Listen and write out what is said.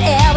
Yeah.